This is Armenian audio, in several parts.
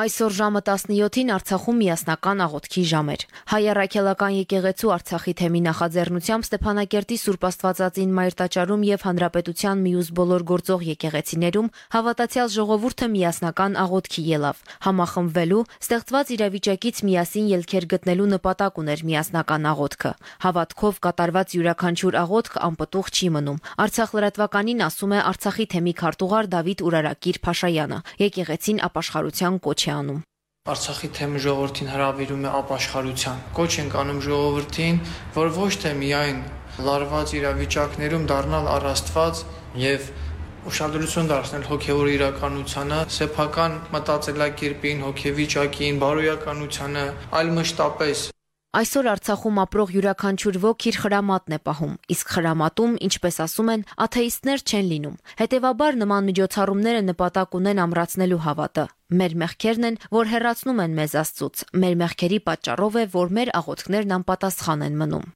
Այսօր ժամը 17-ին Արցախում միասնական աղոթքի ժամ էր։ Հայ առաքելական եկեղեցու Արցախի թեմի նախաձեռնությամբ Ստեփանակերտի Սուրբ Աստվածածին Մայր տաճարում եւ Հանրապետության միուս բոլոր գործող եկեղեցիներում հավատացյալ ժողովուրդը միասնական աղոթքի ելավ։ Համախմբվելու, ստեղծված իրավիճակից միասին ելքեր գտնելու նպատակ ուներ միասնական աղոթքը։ Հավատքով կատարված յուրաքանչյուր աղոթք անպտուղ չի մնում։ Արցախ լրատվականին ասում է Արցախի թեմի քարտուղար Դավիթ Ուրարակիր Փաշայանը։ Եկեղեցին ապաշխարության կոչ է անում։ Արցախի թեմը ժողովրդին հրավիրում է ապաշխարության։ Կոչ ենք անում ժողովրդին, որ ոչ թե միայն լարված իրավիճակներում դառնալ առաստված եւ ուշադրություն դարձնել հոգեվոր իրականությանը, սեփական մտածելակերպին, հոգեվիճակին, բարոյականությանը, այլ մշտապես Այսօր Արցախում ապրող յուրաքանչյուր ոք իր խրամատն է պահում, իսկ խրամատում, ինչպես ասում են, աթեիստներ չեն լինում։ Հետևաբար նման միջոցառումները նպատակ ունեն ամրացնելու հավատը։ Մեր մեղքերն են, որ հերացնում են մեզ Աստծուց։ Մեր մեղքերի պատճառով է, որ մեր աղոթքներն անպատասխան են մնում։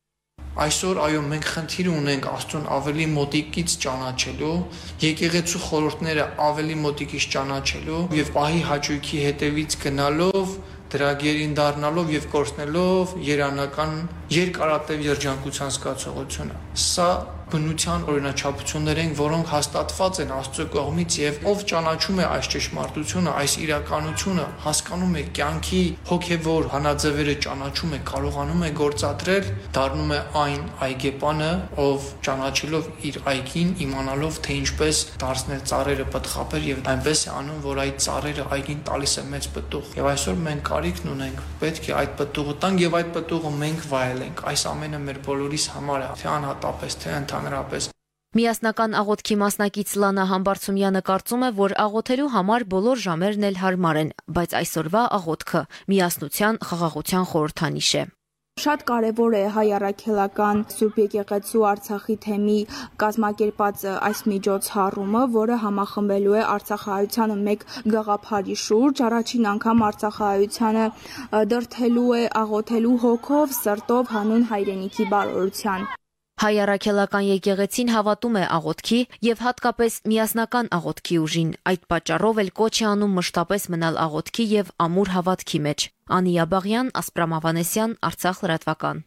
Այսօր այո մենք խնդիր ունենք Աստծուն ավելի մոտիկից ճանաչելու, եկեղեցու խորհուրդները ավելի մոտիկից ճանաչելու եւ պահի հաճույքի հետևից գնալով դրագերին դառնալով եւ կորցնելով երանական երկարատև երջանկության զգացողությունը։ Սա բնության օրինաչափություններ են, որոնք հաստատված են Աստծո կողմից եւ ով ճանաչում է այս ճշմարտությունը, այս իրականությունը, հասկանում է կյանքի հոգեվոր հանաձևերը ճանաչում է, կարողանում է գործադրել, դառնում է այն այգեպանը, ով ճանաչելով իր այգին, իմանալով թե ինչպես դարձնել ծառերը պտղաբեր եւ այնպես է անում, որ այդ ծառերը այգին տալիս է մեծ պտուղ։ Եվ այսօր մենք կարիքն ունենք, պետք է այդ պտուղը տանք եւ այդ պտուղը մենք վայելենք։ Այս ամենը մեր բոլորիս համար է, թե անհատապես, թե ընդհանրապես ընդհանրապես։ Միասնական աղոթքի մասնակից Լանա Համբարձումյանը կարծում է, որ աղոթելու համար բոլոր ժամերն էլ հարմար են, բայց այսօրվա աղոթքը միասնության խաղաղության խորհրդանիշ է։ Շատ կարևոր է հայ առաքելական Սուրբ եկեղեցու Արցախի թեմի կազմակերպած այս միջոցառումը, որը համախմբելու է Արցախահայությանը մեկ գաղափարի շուրջ, առաջին անգամ Արցախահայությանը դրթելու է աղոթելու հոգով, սրտով հանուն հայրենիքի բարօրության։ Հայ առաքելական եկեղեցին հավատում է աղոթքի եւ հատկապես միասնական աղոթքի ուժին։ Այդ պատճառով էլ կոչ է անում մշտապես մնալ աղոթքի եւ ամուր հավատքի մեջ։ Անիա Բաղյան, Ասպրամ Ավանեսյան, Արցախ լրատվական։